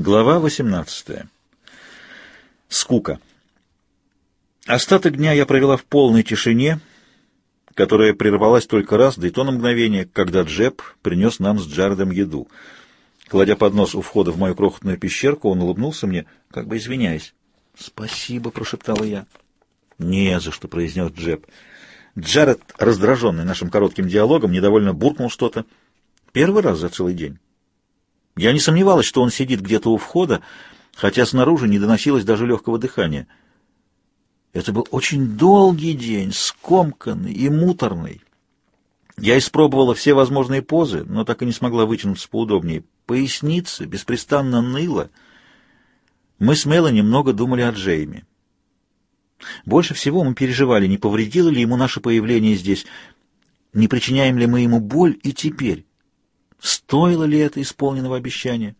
Глава 18. Скука. Остаток дня я провела в полной тишине, которая прервалась только раз, да и то на мгновение, когда Джеб принес нам с Джаредом еду. Кладя поднос у входа в мою крохотную пещерку, он улыбнулся мне, как бы извиняясь. «Спасибо», — прошептала я. «Не за что», — произнес Джеб. Джаред, раздраженный нашим коротким диалогом, недовольно буркнул что-то. Первый раз за целый день. Я не сомневалась, что он сидит где-то у входа, хотя снаружи не доносилось даже легкого дыхания. Это был очень долгий день, скомканный и муторный. Я испробовала все возможные позы, но так и не смогла вытянуться поудобнее. Поясница беспрестанно ныла. Мы с Мелани много думали о Джейме. Больше всего мы переживали, не повредило ли ему наше появление здесь, не причиняем ли мы ему боль и теперь. Стоило ли это исполненного обещания?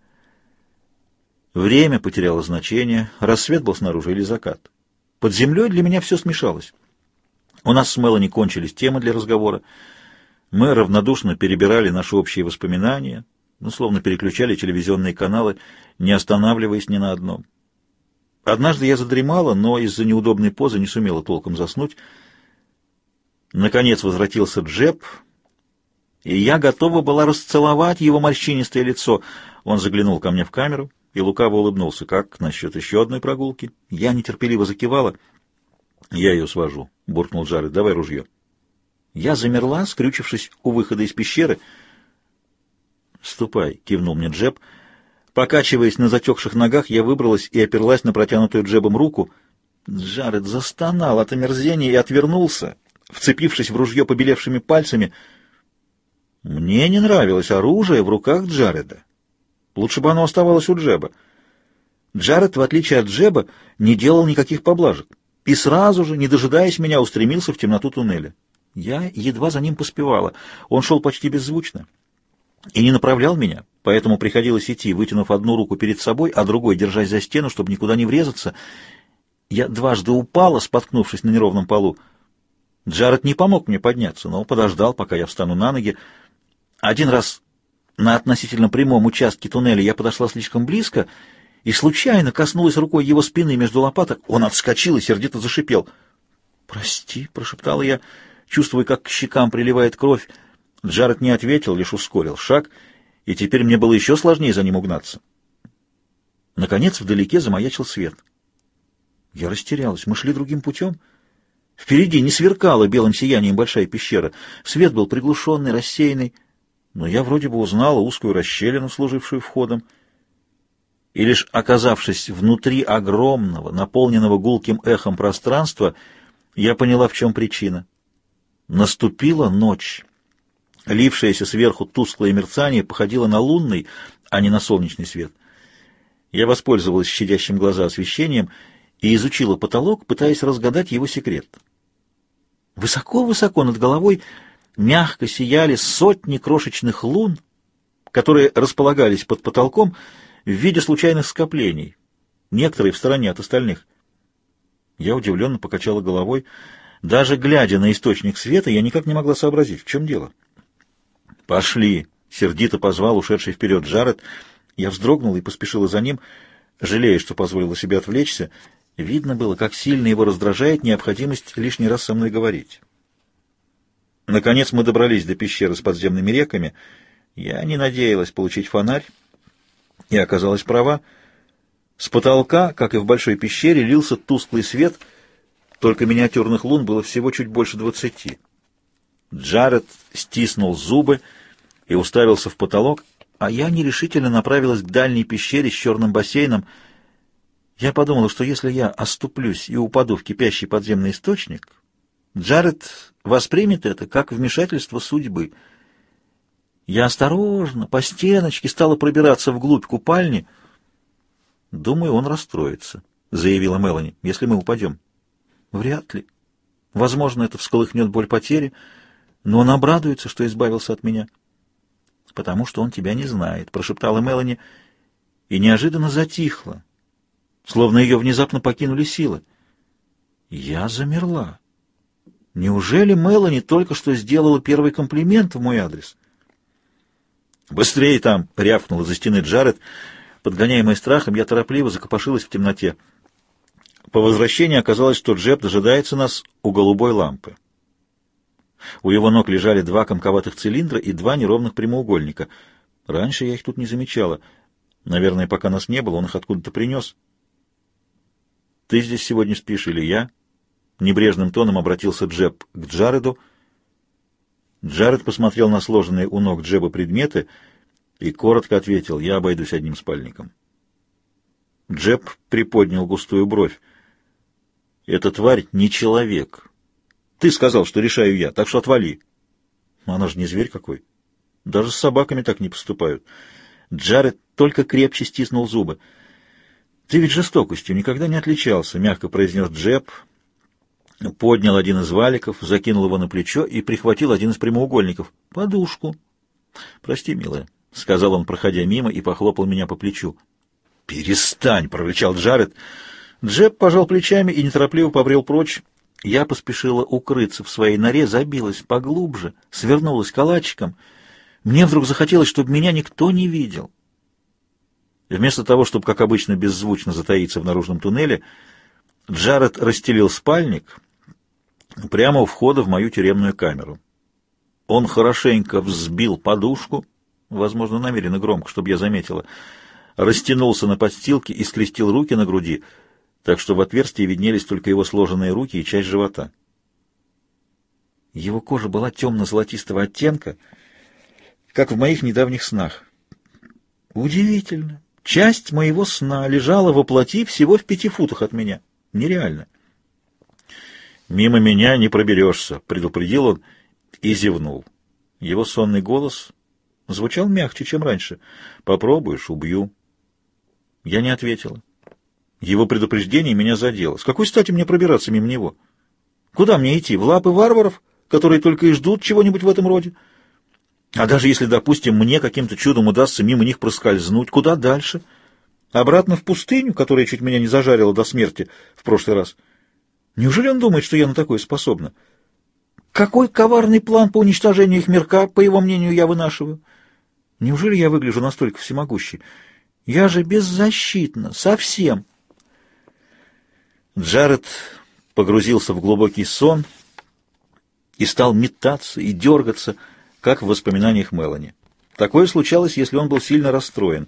Время потеряло значение, рассвет был снаружи или закат. Под землей для меня все смешалось. У нас с Мелани кончились темы для разговора. Мы равнодушно перебирали наши общие воспоминания, ну, словно переключали телевизионные каналы, не останавливаясь ни на одном. Однажды я задремала, но из-за неудобной позы не сумела толком заснуть. Наконец возвратился Джеб — и я готова была расцеловать его морщинистое лицо. Он заглянул ко мне в камеру и лукаво улыбнулся. «Как насчет еще одной прогулки?» Я нетерпеливо закивала. «Я ее свожу», — буркнул Джаред. «Давай ружье». Я замерла, скрючившись у выхода из пещеры. «Ступай», — кивнул мне Джеб. Покачиваясь на затекших ногах, я выбралась и оперлась на протянутую Джебом руку. Джаред застонал от омерзения и отвернулся, вцепившись в ружье побелевшими пальцами — мне не нравилось оружие в руках Джареда. Лучше бы оно оставалось у Джеба. Джаред, в отличие от Джеба, не делал никаких поблажек и сразу же, не дожидаясь меня, устремился в темноту туннеля. Я едва за ним поспевала. Он шел почти беззвучно и не направлял меня, поэтому приходилось идти, вытянув одну руку перед собой, а другой держась за стену, чтобы никуда не врезаться. Я дважды упала, споткнувшись на неровном полу. Джаред не помог мне подняться, но подождал, пока я встану на ноги, один раз на относительно прямом участке туннеля я подошла слишком близко и случайно коснулась рукой его спины между лопаток. Он отскочил и сердито зашипел. «Прости», — прошептала я, чувствуя, как к щекам приливает кровь. Джаред не ответил, лишь ускорил шаг, и теперь мне было еще сложнее за ним угнаться. Наконец вдалеке замаячил свет. Я растерялась. Мы шли другим путем. Впереди не сверкала белым сиянием большая пещера. Свет был приглушенный, рассеянный но я вроде бы узнала узкую расщелину, служившую входом, и лишь оказавшись внутри огромного, наполненного гулким эхом пространства, я поняла, в чем причина. Наступила ночь. Лившееся сверху тусклое мерцание походило на лунный, а не на солнечный свет. Я воспользовалась щадящим глаза освещением и изучила потолок, пытаясь разгадать его секрет. Высоко-высоко над головой — мягко сияли сотни крошечных лун, которые располагались под потолком в виде случайных скоплений, некоторые в стороне от остальных. Я удивленно покачала головой. Даже глядя на источник света, я никак не могла сообразить, в чем дело. «Пошли!» — сердито позвал ушедший вперед Джаред. Я вздрогнула и поспешила за ним, жалея, что позволила себе отвлечься. Видно было, как сильно его раздражает необходимость лишний раз со мной говорить. Наконец мы добрались до пещеры с подземными реками. Я не надеялась получить фонарь и оказалась права. С потолка, как и в большой пещере, лился тусклый свет, только миниатюрных лун было всего чуть больше двадцати. Джаред стиснул зубы и уставился в потолок, а я нерешительно направилась к дальней пещере с черным бассейном. Я подумала, что если я оступлюсь и упаду в кипящий подземный источник, Джаред воспримет это как вмешательство судьбы. Я осторожно, по стеночке, стала пробираться вглубь купальни. «Думаю, он расстроится», — заявила Мелани, — «если мы упадем». «Вряд ли. Возможно, это всколыхнет боль потери, но он обрадуется, что избавился от меня». «Потому что он тебя не знает», — прошептала Мелани, и неожиданно затихла, словно ее внезапно покинули силы. Я замерла. Неужели Мелани только что сделала первый комплимент в мой адрес? «Быстрее там!» — рявкнула за стены Джаред. Подгоняемая страхом, я торопливо закопошилась в темноте. По возвращении оказалось, что Джеб дожидается нас у голубой лампы. У его ног лежали два комковатых цилиндра и два неровных прямоугольника. Раньше я их тут не замечала. Наверное, пока нас не было, он их откуда-то принес. «Ты здесь сегодня спишь или я?» Небрежным тоном обратился Джеб к Джареду. Джаред посмотрел на сложенные у ног Джеба предметы и коротко ответил, «Я обойдусь одним спальником». Джеб приподнял густую бровь. «Эта тварь не человек. Ты сказал, что решаю я, так что отвали». «Она же не зверь какой. Даже с собаками так не поступают». Джаред только крепче стиснул зубы. «Ты ведь жестокостью никогда не отличался», — мягко произнес Джеб, поднял один из валиков, закинул его на плечо и прихватил один из прямоугольников. «Подушку». «Прости, милая», — сказал он, проходя мимо, и похлопал меня по плечу. «Перестань!» — прорычал Джаред. Джеб пожал плечами и неторопливо побрел прочь. Я поспешила укрыться в своей норе, забилась поглубже, свернулась калачиком. Мне вдруг захотелось, чтобы меня никто не видел. Вместо того, чтобы, как обычно, беззвучно затаиться в наружном туннеле, Джаред расстелил спальник прямо у входа в мою тюремную камеру. Он хорошенько взбил подушку, возможно, намеренно громко, чтобы я заметила, растянулся на подстилке и скрестил руки на груди, так что в отверстии виднелись только его сложенные руки и часть живота. Его кожа была темно-золотистого оттенка, как в моих недавних снах. Удивительно. Часть моего сна лежала во плоти всего в пяти футах от меня. Нереально. «Мимо меня не проберешься», — предупредил он и зевнул. Его сонный голос звучал мягче, чем раньше. «Попробуешь — убью». Я не ответила. Его предупреждение меня задело. С какой стати мне пробираться мимо него? Куда мне идти? В лапы варваров, которые только и ждут чего-нибудь в этом роде? А даже если, допустим, мне каким-то чудом удастся мимо них проскользнуть, куда дальше? Обратно в пустыню, которая чуть меня не зажарила до смерти в прошлый раз. Неужели он думает, что я на такое способна? Какой коварный план по уничтожению их мирка, по его мнению, я вынашиваю? Неужели я выгляжу настолько всемогущей? Я же беззащитна, совсем. Джаред погрузился в глубокий сон и стал метаться и дергаться, как в воспоминаниях Мелани. Такое случалось, если он был сильно расстроен.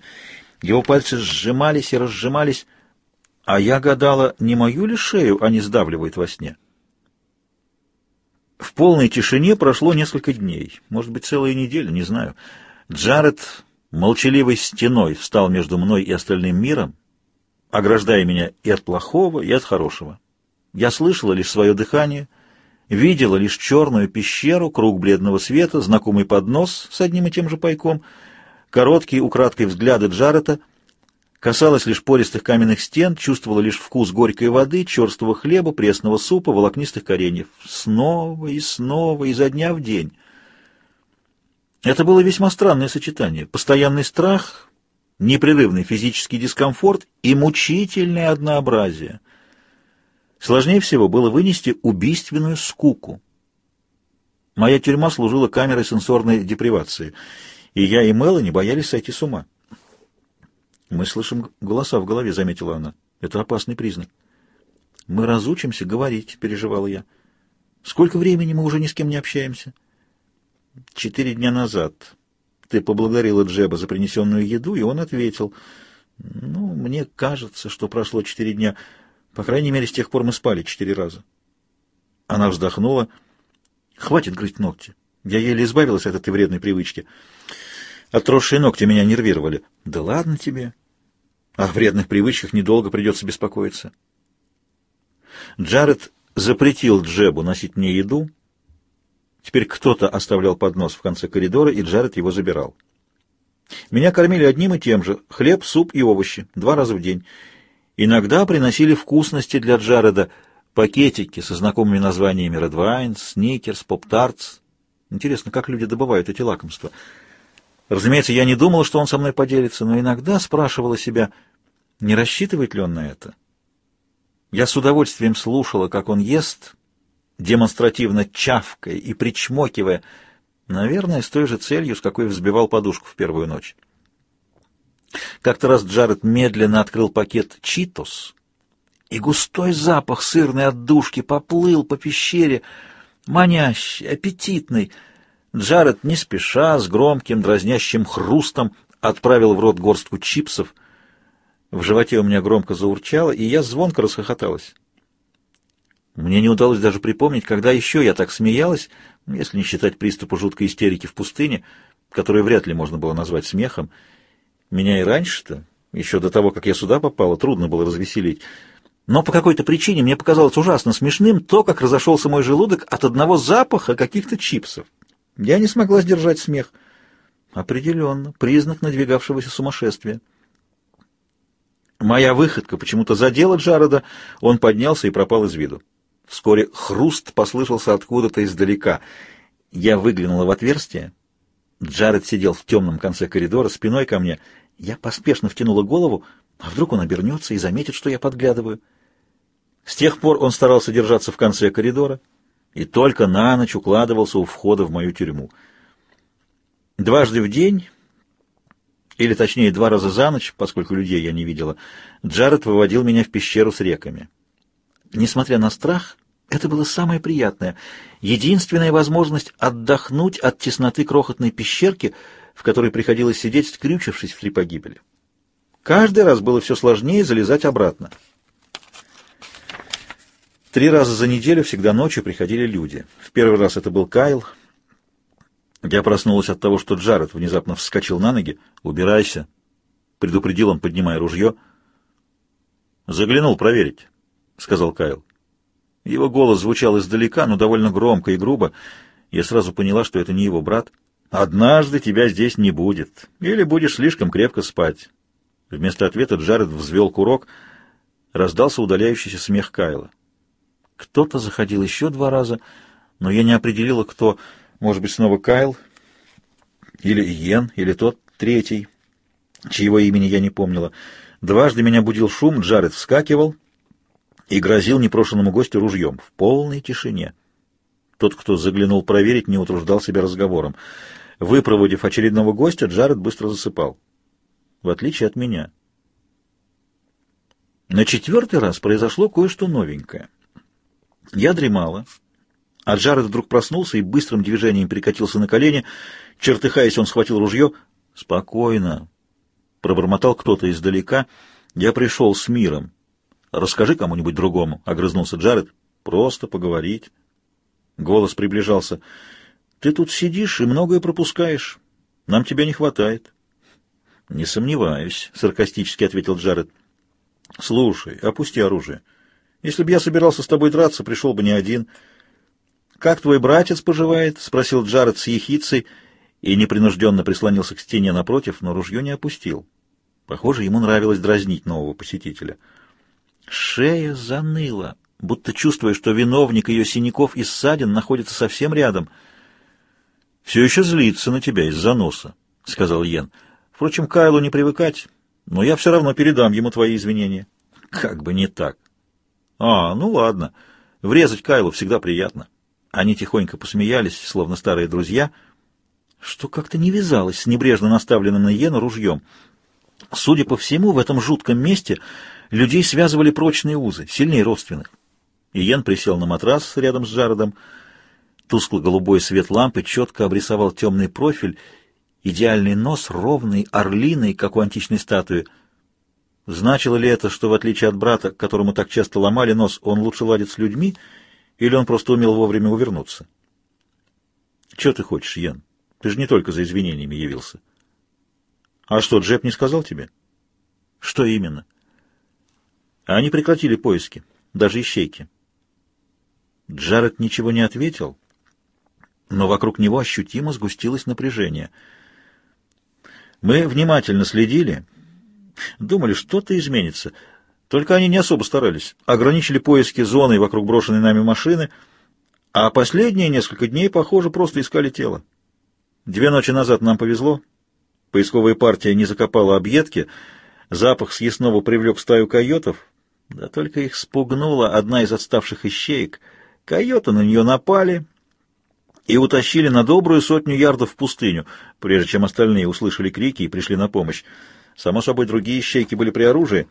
Его пальцы сжимались и разжимались, а я гадала, не мою ли шею они сдавливают во сне. В полной тишине прошло несколько дней, может быть, целая неделя, не знаю. Джаред молчаливой стеной встал между мной и остальным миром, ограждая меня и от плохого, и от хорошего. Я слышала лишь свое дыхание — видела лишь черную пещеру, круг бледного света, знакомый поднос с одним и тем же пайком, короткие украдкой взгляды Джарета, касалась лишь пористых каменных стен, чувствовала лишь вкус горькой воды, черствого хлеба, пресного супа, волокнистых кореньев. Снова и снова, изо дня в день. Это было весьма странное сочетание. Постоянный страх, непрерывный физический дискомфорт и мучительное однообразие — Сложнее всего было вынести убийственную скуку. Моя тюрьма служила камерой сенсорной депривации, и я и Мелани боялись сойти с ума. «Мы слышим голоса в голове», — заметила она. «Это опасный признак». «Мы разучимся говорить», — переживала я. «Сколько времени мы уже ни с кем не общаемся?» «Четыре дня назад. Ты поблагодарила Джеба за принесенную еду, и он ответил. Ну, мне кажется, что прошло четыре дня. По крайней мере, с тех пор мы спали четыре раза. Она вздохнула. Хватит грызть ногти. Я еле избавилась от этой вредной привычки. Отросшие ногти меня нервировали. Да ладно тебе. О вредных привычках недолго придется беспокоиться. Джаред запретил Джебу носить мне еду. Теперь кто-то оставлял поднос в конце коридора, и Джаред его забирал. Меня кормили одним и тем же — хлеб, суп и овощи, два раза в день — Иногда приносили вкусности для Джареда, пакетики со знакомыми названиями Snickers, Pop Tarts. Интересно, как люди добывают эти лакомства. Разумеется, я не думал, что он со мной поделится, но иногда спрашивала себя, не рассчитывает ли он на это. Я с удовольствием слушала, как он ест, демонстративно чавкая и причмокивая, наверное, с той же целью, с какой взбивал подушку в первую ночь. Как-то раз Джаред медленно открыл пакет «Читос», и густой запах сырной отдушки поплыл по пещере, манящий, аппетитный. Джаред не спеша, с громким, дразнящим хрустом отправил в рот горстку чипсов. В животе у меня громко заурчало, и я звонко расхохоталась. Мне не удалось даже припомнить, когда еще я так смеялась, если не считать приступа жуткой истерики в пустыне, которую вряд ли можно было назвать смехом. Меня и раньше-то, еще до того, как я сюда попала, трудно было развеселить. Но по какой-то причине мне показалось ужасно смешным то, как разошелся мой желудок от одного запаха каких-то чипсов. Я не смогла сдержать смех. Определенно, признак надвигавшегося сумасшествия. Моя выходка почему-то задела Джареда, он поднялся и пропал из виду. Вскоре хруст послышался откуда-то издалека. Я выглянула в отверстие. Джаред сидел в темном конце коридора, спиной ко мне. Я поспешно втянула голову, а вдруг он обернется и заметит, что я подглядываю. С тех пор он старался держаться в конце коридора и только на ночь укладывался у входа в мою тюрьму. Дважды в день, или точнее два раза за ночь, поскольку людей я не видела, Джаред выводил меня в пещеру с реками. Несмотря на страх, это было самое приятное, единственная возможность отдохнуть от тесноты крохотной пещерки, в которой приходилось сидеть, скрючившись в три погибели. Каждый раз было все сложнее залезать обратно. Три раза за неделю, всегда ночью, приходили люди. В первый раз это был Кайл. Я проснулась от того, что Джаред внезапно вскочил на ноги. «Убирайся», — предупредил он, поднимая ружье. «Заглянул проверить», — сказал Кайл. Его голос звучал издалека, но довольно громко и грубо. Я сразу поняла, что это не его брат. «Однажды тебя здесь не будет. Или будешь слишком крепко спать». Вместо ответа Джаред взвел курок. Раздался удаляющийся смех Кайла. Кто-то заходил еще два раза, но я не определила, кто. Может быть, снова Кайл? Или Йен, или тот третий, чьего имени я не помнила. Дважды меня будил шум, Джаред вскакивал и грозил непрошенному гостю ружьем в полной тишине. Тот, кто заглянул проверить, не утруждал себя разговором. Выпроводив очередного гостя, Джаред быстро засыпал. В отличие от меня. На четвертый раз произошло кое-что новенькое. Я дремала, а Джаред вдруг проснулся и быстрым движением перекатился на колени. Чертыхаясь, он схватил ружье. «Спокойно», — пробормотал кто-то издалека. «Я пришел с миром». «Расскажи кому-нибудь другому», — огрызнулся Джаред. «Просто поговорить». Голос приближался. «Ты тут сидишь и многое пропускаешь. Нам тебя не хватает». «Не сомневаюсь», — саркастически ответил Джаред. «Слушай, опусти оружие». Если бы я собирался с тобой драться, пришел бы не один. «Как твой братец поживает?» — спросил Джаред с ехицей и непринужденно прислонился к стене напротив, но ружье не опустил. Похоже, ему нравилось дразнить нового посетителя. Шея заныла, будто чувствуя, что виновник ее синяков и ссадин находится совсем рядом. «Все еще злится на тебя из-за носа», — сказал Йен. «Впрочем, Кайлу не привыкать, но я все равно передам ему твои извинения». «Как бы не так». «А, ну ладно. Врезать Кайлу всегда приятно». Они тихонько посмеялись, словно старые друзья, что как-то не вязалось с небрежно наставленным на Йена ружьем. Судя по всему, в этом жутком месте людей связывали прочные узы, сильнее родственных. Иен присел на матрас рядом с Джаредом. Тускло-голубой свет лампы четко обрисовал темный профиль, идеальный нос, ровный, орлиный, как у античной статуи — Значило ли это, что в отличие от брата, которому так часто ломали нос, он лучше ладит с людьми, или он просто умел вовремя увернуться? Чего ты хочешь, Йен? Ты же не только за извинениями явился. А что, Джеб не сказал тебе? Что именно? Они прекратили поиски, даже ищейки. Джаред ничего не ответил, но вокруг него ощутимо сгустилось напряжение. Мы внимательно следили Думали, что-то изменится. Только они не особо старались. Ограничили поиски зоной вокруг брошенной нами машины, а последние несколько дней, похоже, просто искали тело. Две ночи назад нам повезло. Поисковая партия не закопала объедки, запах съестного привлек стаю койотов, да только их спугнула одна из отставших ищеек. Койоты на нее напали и утащили на добрую сотню ярдов в пустыню, прежде чем остальные услышали крики и пришли на помощь. Само собой, другие ищейки были при оружии.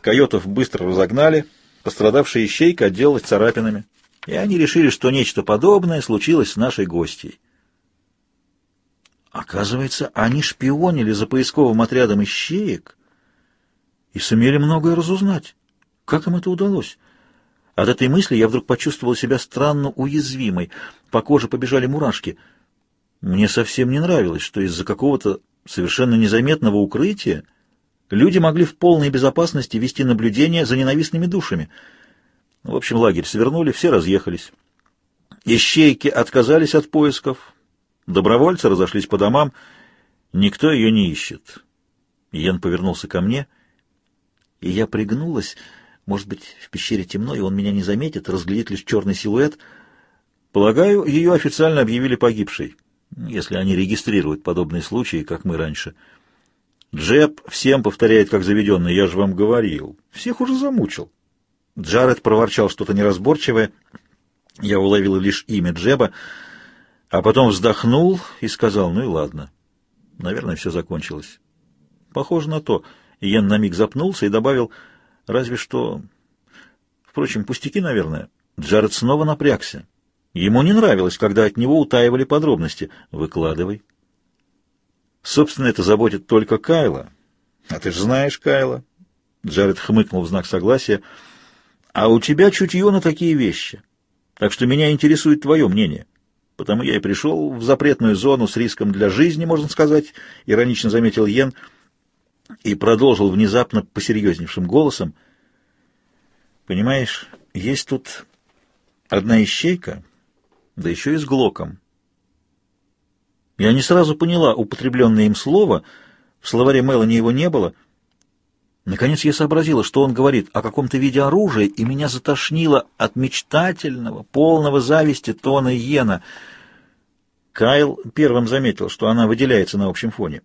Койотов быстро разогнали, пострадавшая ищейка отделалась царапинами, и они решили, что нечто подобное случилось с нашей гостьей. Оказывается, они шпионили за поисковым отрядом ищеек и сумели многое разузнать. Как им это удалось? От этой мысли я вдруг почувствовал себя странно уязвимой. По коже побежали мурашки. Мне совсем не нравилось, что из-за какого-то совершенно незаметного укрытия люди могли в полной безопасности вести наблюдение за ненавистными душами. В общем, лагерь свернули, все разъехались. Ищейки отказались от поисков, добровольцы разошлись по домам, никто ее не ищет. Йен повернулся ко мне, и я пригнулась, может быть, в пещере темно, и он меня не заметит, разглядит лишь черный силуэт. Полагаю, ее официально объявили погибшей, если они регистрируют подобные случаи, как мы раньше. Джеб всем повторяет, как заведенный, я же вам говорил. Всех уже замучил. Джаред проворчал что-то неразборчивое. Я уловил лишь имя Джеба, а потом вздохнул и сказал, ну и ладно. Наверное, все закончилось. Похоже на то. Иен на миг запнулся и добавил, Разве что... Впрочем, пустяки, наверное. Джаред снова напрягся. Ему не нравилось, когда от него утаивали подробности. Выкладывай. Собственно, это заботит только Кайла. А ты же знаешь Кайла. Джаред хмыкнул в знак согласия. А у тебя чутье на такие вещи. Так что меня интересует твое мнение. Потому я и пришел в запретную зону с риском для жизни, можно сказать, иронично заметил Йен и продолжил внезапно посерьезневшим голосом. «Понимаешь, есть тут одна ищейка, да еще и с глоком. Я не сразу поняла употребленное им слово, в словаре Мелани его не было. Наконец я сообразила, что он говорит о каком-то виде оружия, и меня затошнило от мечтательного, полного зависти тона Йена. Кайл первым заметил, что она выделяется на общем фоне.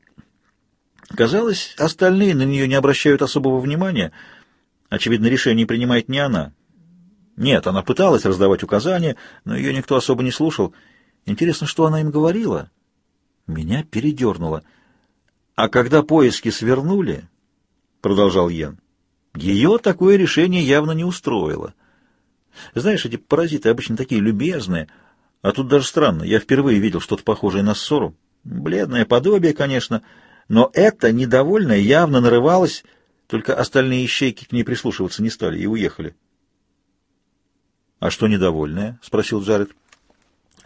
Казалось, остальные на нее не обращают особого внимания. Очевидно, решение принимает не она. Нет, она пыталась раздавать указания, но ее никто особо не слушал. Интересно, что она им говорила? Меня передернуло. А когда поиски свернули, — продолжал Йен, — ее такое решение явно не устроило. Знаешь, эти паразиты обычно такие любезные, а тут даже странно, я впервые видел что-то похожее на ссору. Бледное подобие, конечно, — но эта недовольная явно нарывалась, только остальные ищейки к ней прислушиваться не стали и уехали. — А что недовольная? — спросил Джаред.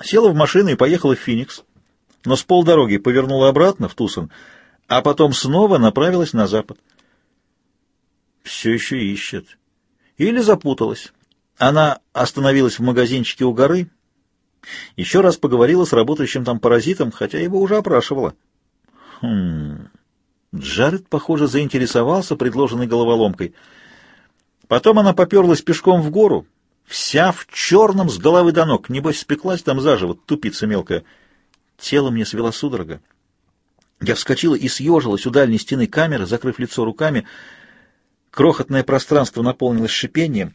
Села в машину и поехала в Феникс, но с полдороги повернула обратно в Тусон, а потом снова направилась на запад. Все еще ищет. Или запуталась. Она остановилась в магазинчике у горы, еще раз поговорила с работающим там паразитом, хотя его уже опрашивала. Хм... Джаред, похоже, заинтересовался предложенной головоломкой. Потом она поперлась пешком в гору, вся в черном с головы до ног. Небось, спеклась там заживо, тупица мелкая. Тело мне свело судорога. Я вскочила и съежилась у дальней стены камеры, закрыв лицо руками. Крохотное пространство наполнилось шипением,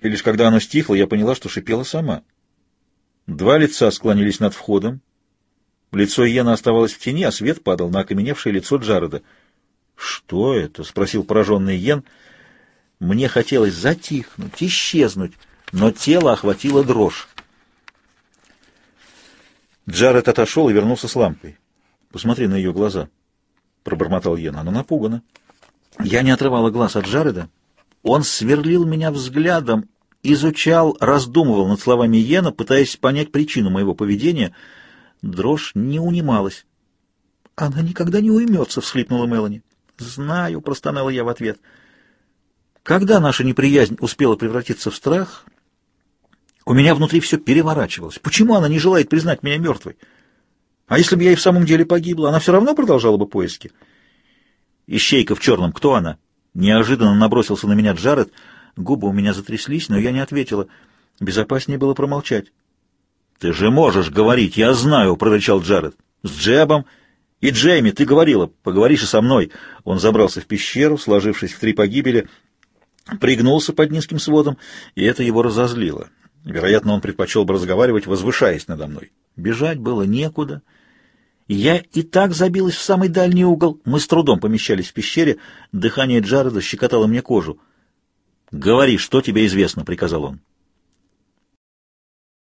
и лишь когда оно стихло, я поняла, что шипела сама. Два лица склонились над входом, Лицо Йена оставалось в тени, а свет падал на окаменевшее лицо Джареда. «Что это?» — спросил пораженный Йен. Мне хотелось затихнуть, исчезнуть, но тело охватило дрожь. Джаред отошел и вернулся с лампой. «Посмотри на ее глаза», — пробормотал Йен. Она напугана. Я не отрывала глаз от Джареда. Он сверлил меня взглядом, изучал, раздумывал над словами Йена, пытаясь понять причину моего поведения — Дрожь не унималась. «Она никогда не уймется», — всхлипнула Мелани. «Знаю», — простонала я в ответ. Когда наша неприязнь успела превратиться в страх, у меня внутри все переворачивалось. Почему она не желает признать меня мертвой? А если бы я и в самом деле погибла, она все равно продолжала бы поиски. Ищейка в черном, кто она? Неожиданно набросился на меня Джаред. Губы у меня затряслись, но я не ответила. Безопаснее было промолчать. «Ты же можешь говорить, я знаю», — прорычал Джаред. «С Джебом и Джейми, ты говорила, поговоришь и со мной». Он забрался в пещеру, сложившись в три погибели, пригнулся под низким сводом, и это его разозлило. Вероятно, он предпочел бы разговаривать, возвышаясь надо мной. Бежать было некуда, Я и так забилась в самый дальний угол. Мы с трудом помещались в пещере. Дыхание Джареда щекотало мне кожу. «Говори, что тебе известно», — приказал он.